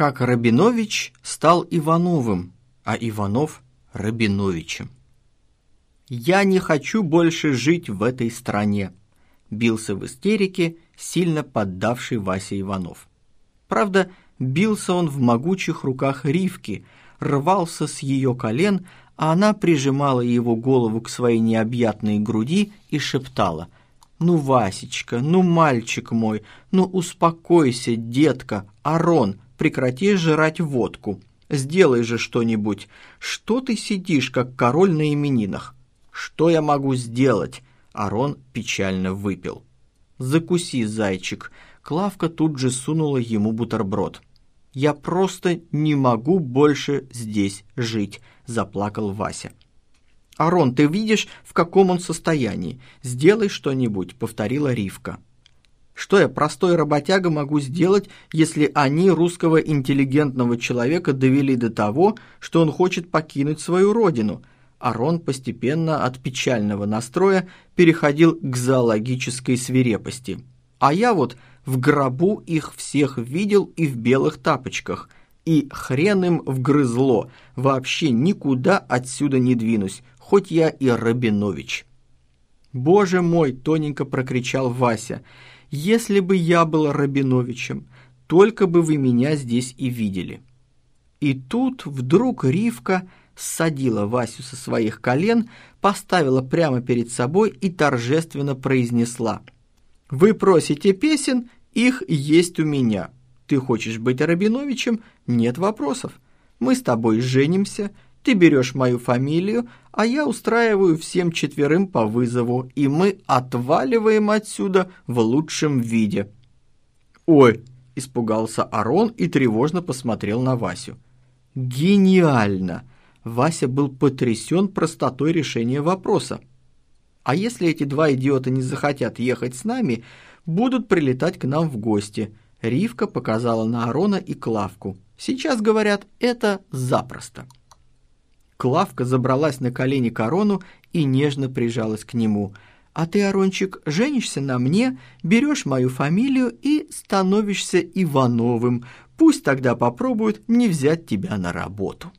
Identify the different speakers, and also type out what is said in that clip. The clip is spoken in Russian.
Speaker 1: как Рабинович стал Ивановым, а Иванов – Рабиновичем. «Я не хочу больше жить в этой стране», – бился в истерике сильно поддавший Вася Иванов. Правда, бился он в могучих руках Ривки, рвался с ее колен, а она прижимала его голову к своей необъятной груди и шептала «Ну, Васечка, ну, мальчик мой, ну, успокойся, детка, Арон, прекрати жрать водку, сделай же что-нибудь, что ты сидишь, как король на именинах?» «Что я могу сделать?» Арон печально выпил. «Закуси, зайчик!» Клавка тут же сунула ему бутерброд. «Я просто не могу больше здесь жить», – заплакал Вася. «Арон, ты видишь, в каком он состоянии? Сделай что-нибудь», – повторила Ривка. «Что я, простой работяга, могу сделать, если они русского интеллигентного человека довели до того, что он хочет покинуть свою родину?» Арон постепенно от печального настроя переходил к зоологической свирепости. «А я вот в гробу их всех видел и в белых тапочках. И хрен им вгрызло, вообще никуда отсюда не двинусь, хоть я и Рабинович. «Боже мой!» – тоненько прокричал Вася. «Если бы я был Рабиновичем, только бы вы меня здесь и видели». И тут вдруг Ривка ссадила Васю со своих колен, поставила прямо перед собой и торжественно произнесла – вы просите песен, их есть у меня. Ты хочешь быть Рабиновичем? Нет вопросов. Мы с тобой женимся, ты берешь мою фамилию, а я устраиваю всем четверым по вызову, и мы отваливаем отсюда в лучшем виде». «Ой!» – испугался Арон и тревожно посмотрел на Васю. «Гениально!» Вася был потрясен простотой решения вопроса. А если эти два идиота не захотят ехать с нами, будут прилетать к нам в гости. Ривка показала на Арона и Клавку. Сейчас, говорят, это запросто. Клавка забралась на колени к Арону и нежно прижалась к нему. «А ты, Арончик, женишься на мне, берешь мою фамилию и становишься Ивановым. Пусть тогда попробуют не взять тебя на работу».